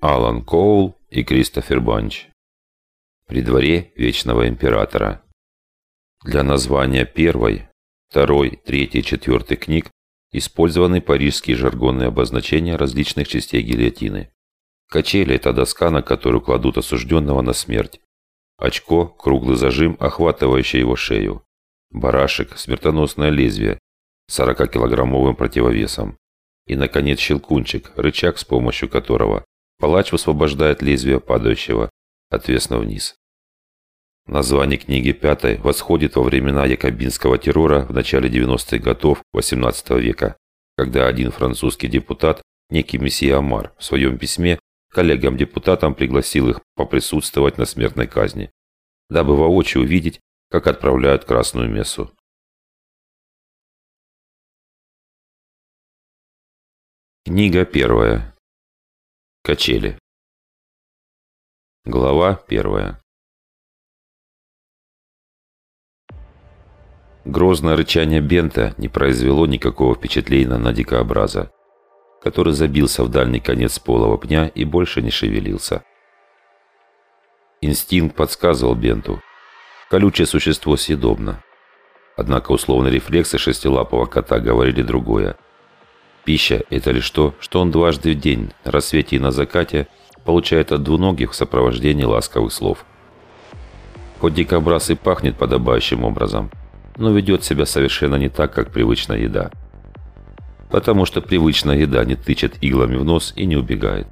Алан Коул и Кристофер Банч. При дворе Вечного Императора. Для названия первой, второй, третьей, четвертой книг использованы парижские жаргонные обозначения различных частей гильотины. Качели – это доска, на которую кладут осужденного на смерть. Очко – круглый зажим, охватывающий его шею. Барашек – смертоносное лезвие, 40-килограммовым противовесом. И, наконец, щелкунчик, рычаг, с помощью которого палач высвобождает лезвие падающего отвесно вниз. Название книги пятой восходит во времена якобинского террора в начале 90-х годов XVIII века, когда один французский депутат, некий месье Амар, в своем письме коллегам-депутатам пригласил их поприсутствовать на смертной казни, дабы воочию увидеть, как отправляют Красную Мессу. Книга первая. Качели. Глава первая. Грозное рычание Бента не произвело никакого впечатления на дикообраза, который забился в дальний конец полого пня и больше не шевелился. Инстинкт подсказывал Бенту. Колючее существо съедобно. Однако условные рефлексы шестилапого кота говорили другое – Пища – это лишь то, что он дважды в день, на рассвете и на закате, получает от двуногих в сопровождении ласковых слов. Хоть дикобраз и пахнет подобающим образом, но ведет себя совершенно не так, как привычная еда. Потому что привычная еда не тычет иглами в нос и не убегает.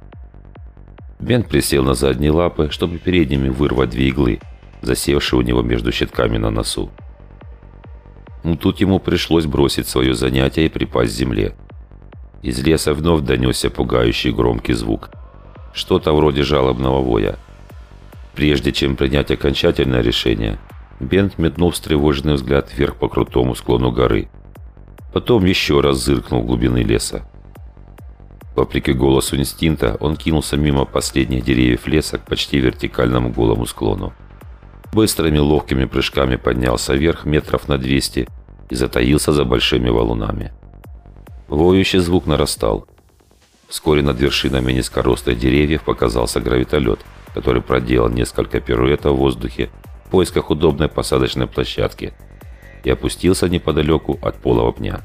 Бен присел на задние лапы, чтобы передними вырвать две иглы, засевшие у него между щитками на носу. Но тут ему пришлось бросить свое занятие и припасть к земле – из леса вновь донесся пугающий громкий звук. Что-то вроде жалобного воя. Прежде чем принять окончательное решение, Бент метнул встревоженный взгляд вверх по крутому склону горы. Потом еще раз зыркнул глубины леса. Вопреки голосу инстинкта, он кинулся мимо последних деревьев леса к почти вертикальному голому склону. Быстрыми ловкими прыжками поднялся вверх метров на 200 и затаился за большими валунами. Воющий звук нарастал. Вскоре над вершинами низкорослых деревьев показался гравитолет, который проделал несколько пируэтов в воздухе в поисках удобной посадочной площадки и опустился неподалеку от полого пня.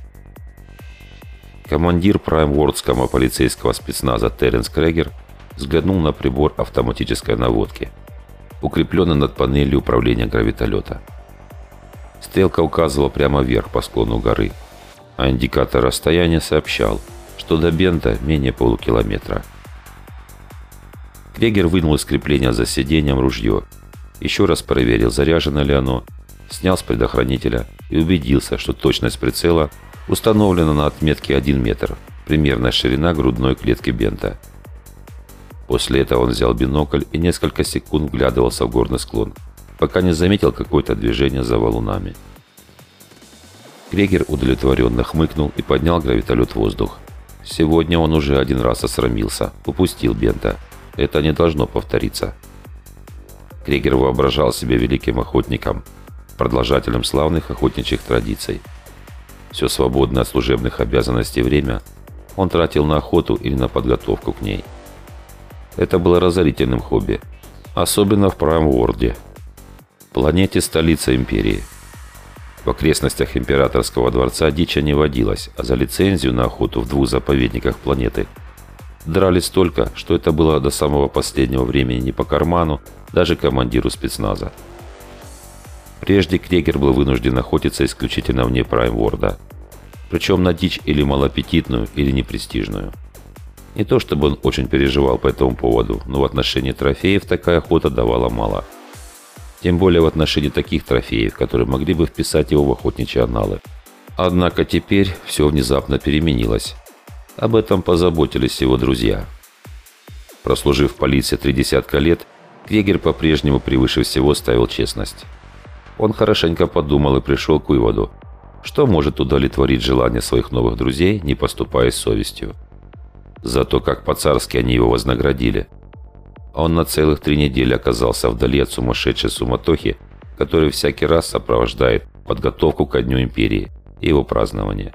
Командир прайм-вордского полицейского спецназа Теренс Крегер взглянул на прибор автоматической наводки, укрепленный над панелью управления гравитолета. Стрелка указывала прямо вверх по склону горы – а индикатор расстояния сообщал, что до Бента менее полукилометра. Крегер вынул из крепления за сиденьем ружье, еще раз проверил, заряжено ли оно, снял с предохранителя и убедился, что точность прицела установлена на отметке 1 метр, примерная ширина грудной клетки Бента. После этого он взял бинокль и несколько секунд вглядывался в горный склон, пока не заметил какое-то движение за валунами. Крегер удовлетворенно хмыкнул и поднял гравитолет в воздух. Сегодня он уже один раз осрамился, упустил Бента. Это не должно повториться. Крегер воображал себя великим охотником, продолжателем славных охотничьих традиций. Все свободное от служебных обязанностей время он тратил на охоту или на подготовку к ней. Это было разорительным хобби, особенно в Прайм-Ворде, планете столица Империи – в окрестностях императорского дворца дича не водилось, а за лицензию на охоту в двух заповедниках планеты дрались столько, что это было до самого последнего времени не по карману даже командиру спецназа. Прежде Крегер был вынужден охотиться исключительно вне Прайм-Ворда, причем на дичь или малоаппетитную, или непрестижную. Не то чтобы он очень переживал по этому поводу, но в отношении трофеев такая охота давала мало – тем более в отношении таких трофеев, которые могли бы вписать его в охотничьи аналы. Однако теперь все внезапно переменилось. Об этом позаботились его друзья. Прослужив в полиции три десятка лет, Крегер по-прежнему превыше всего ставил честность. Он хорошенько подумал и пришел к выводу, что может удовлетворить желание своих новых друзей, не поступая с совестью. Зато как по-царски они его вознаградили – он на целых три недели оказался вдали от сумасшедшей суматохи, которая всякий раз сопровождает подготовку ко Дню Империи и его празднование.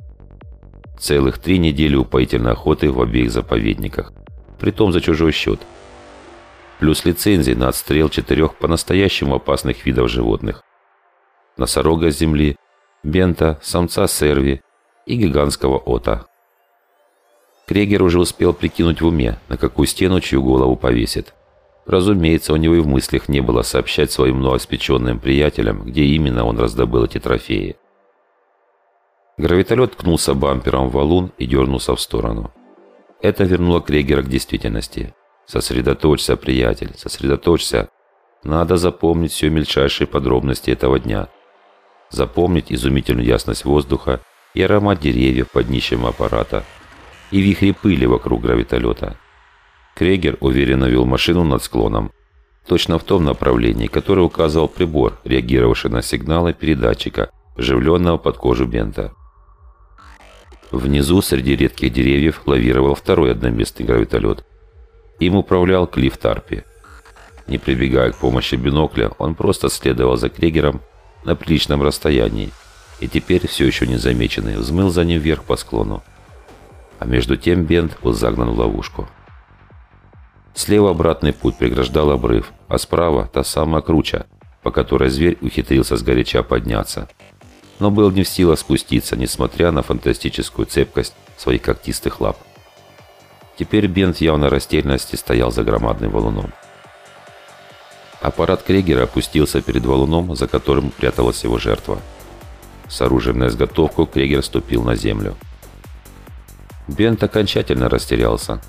Целых три недели упоительной охоты в обеих заповедниках. Притом за чужой счет. Плюс лицензии на отстрел четырех по-настоящему опасных видов животных. Носорога с земли, бента, самца серви и гигантского ота. Крегер уже успел прикинуть в уме, на какую стену чью голову повесит. Разумеется, у него и в мыслях не было сообщать своим новоспеченным приятелям, где именно он раздобыл эти трофеи. Гравитолет ткнулся бампером в валун и дернулся в сторону. Это вернуло Крегера к действительности. «Сосредоточься, приятель, сосредоточься. Надо запомнить все мельчайшие подробности этого дня. Запомнить изумительную ясность воздуха и аромат деревьев под днищем аппарата, и вихри пыли вокруг гравитолета. Крегер уверенно вел машину над склоном, точно в том направлении, которое указывал прибор, реагировавший на сигналы передатчика, вживленного под кожу бента. Внизу, среди редких деревьев, лавировал второй одноместный гравитолет. Им управлял Клифф Тарпи. Не прибегая к помощи бинокля, он просто следовал за Крегером на приличном расстоянии и теперь, все еще незамеченный, взмыл за ним вверх по склону а между тем Бент был загнан в ловушку. Слева обратный путь преграждал обрыв, а справа та самая круча, по которой зверь ухитрился сгоряча подняться. Но был не в силах спуститься, несмотря на фантастическую цепкость своих когтистых лап. Теперь Бент в явной растерянности стоял за громадным валуном. Аппарат Крегера опустился перед валуном, за которым пряталась его жертва. С оружием на изготовку Крегер ступил на землю. Бент окончательно растерялся.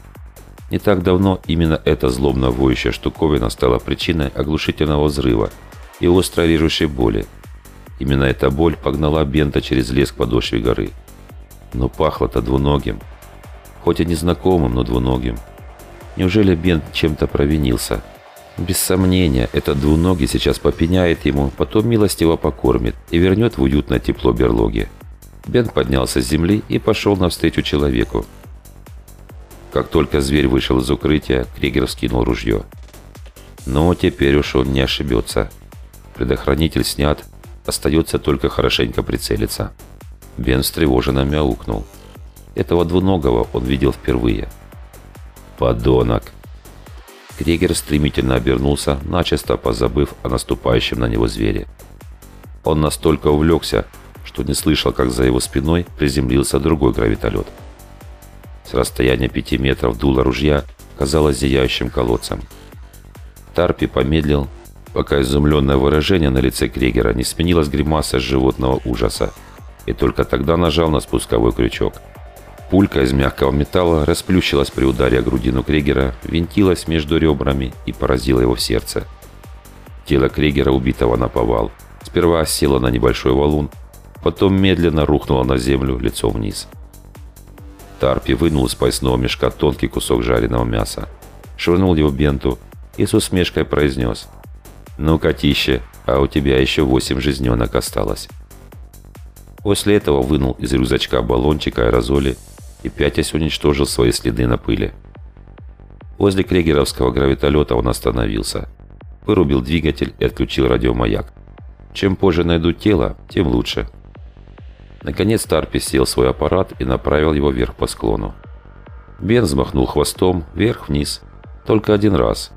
Не так давно именно эта злобно воющая штуковина стала причиной оглушительного взрыва и остро режущей боли. Именно эта боль погнала Бента через лес к подошве горы. Но пахло-то двуногим. Хоть и незнакомым, но двуногим. Неужели Бент чем-то провинился? Без сомнения, этот двуногий сейчас попеняет ему, потом милостиво покормит и вернет в уютное тепло берлоги. Бен поднялся с земли и пошел навстречу человеку. Как только зверь вышел из укрытия, Кригер скинул ружье. Но теперь уж он не ошибется. Предохранитель снят, остается только хорошенько прицелиться. Бен встревоженно мяукнул. Этого двуногого он видел впервые. «Подонок!» Крегер стремительно обернулся, начисто позабыв о наступающем на него звере. Он настолько увлекся, что не слышал, как за его спиной приземлился другой гравитолет. С расстояния пяти метров дуло ружья казалось зияющим колодцем. Тарпи помедлил, пока изумленное выражение на лице Крегера не сменилось гримаса животного ужаса, и только тогда нажал на спусковой крючок. Пулька из мягкого металла расплющилась при ударе о грудину Крегера, винтилась между ребрами и поразила его в сердце. Тело Крегера, убитого на повал, сперва осело на небольшой валун, потом медленно рухнула на землю лицом вниз. Тарпи вынул из поясного мешка тонкий кусок жареного мяса, швырнул его Бенту и с усмешкой произнес «Ну, котище, а у тебя еще восемь жизненок осталось». После этого вынул из рюкзачка баллончик аэрозоли и пятясь уничтожил свои следы на пыли. Возле крегеровского гравитолета он остановился, вырубил двигатель и отключил радиомаяк. Чем позже найдут тело, тем лучше. Наконец Тарпи сел свой аппарат и направил его вверх по склону. Бен взмахнул хвостом вверх-вниз. Только один раз.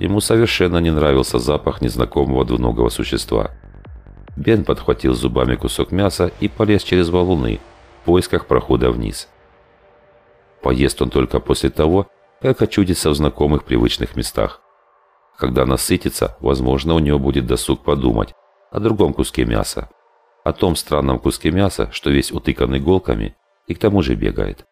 Ему совершенно не нравился запах незнакомого двуногого существа. Бен подхватил зубами кусок мяса и полез через валуны в поисках прохода вниз. Поест он только после того, как очудится в знакомых привычных местах. Когда насытится, возможно, у него будет досуг подумать о другом куске мяса о том странном куске мяса, что весь утыкан иголками и к тому же бегает.